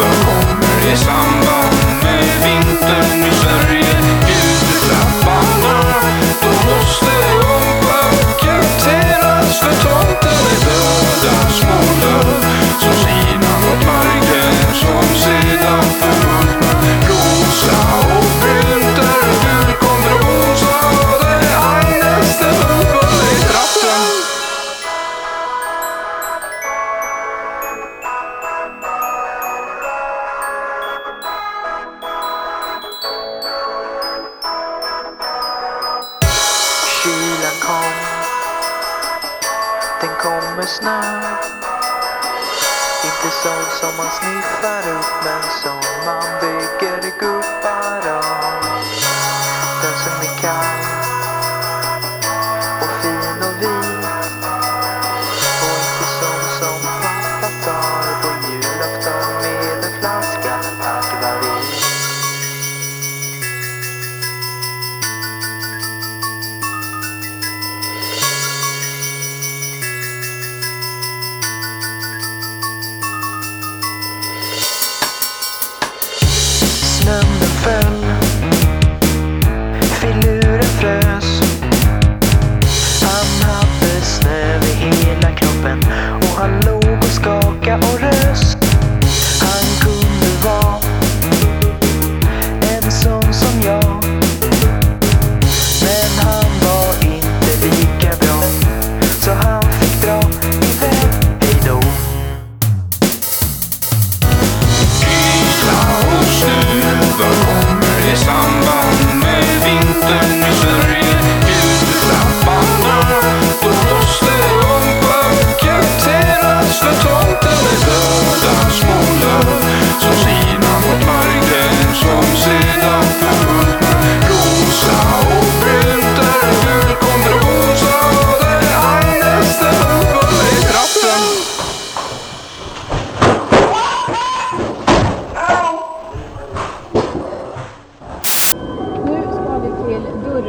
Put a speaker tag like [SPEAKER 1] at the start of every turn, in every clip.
[SPEAKER 1] the corner is somebody bilen kom. Den kommer snart. Inte sån som man sniffar upp men
[SPEAKER 2] and the family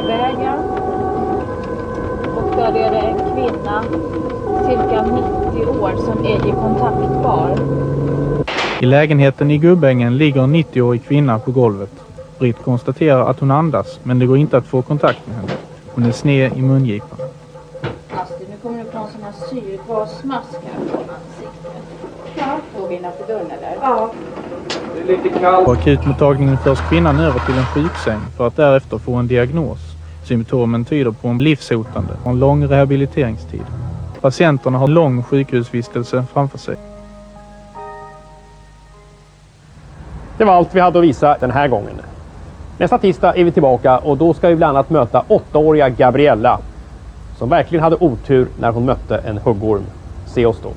[SPEAKER 2] till Dörrvägen. Och där är det en kvinna, cirka 90 år, som är i kontaktbar.
[SPEAKER 3] I lägenheten i Gubbängen ligger en 90-årig kvinna på golvet. Britt konstaterar att hon andas, men det går inte att få kontakt med henne. Hon är sned i mungipan.
[SPEAKER 2] Astrid, nu kommer du få en sån här syrgasmask här på ansiktet. Ja. Låg innanför dörren eller? Ja.
[SPEAKER 3] På akutmottagningen förs kvinnan över till en sjuksäng för att därefter få en diagnos. Symptomen tyder på en livshotande och en lång rehabiliteringstid. Patienterna har lång sjukhusvistelse framför sig.
[SPEAKER 4] Det var allt vi hade att visa den här gången. Nästa tisdag är vi tillbaka och då ska vi bland annat möta åttaåriga Gabriella som verkligen hade otur när hon mötte en huggorm. Se oss då.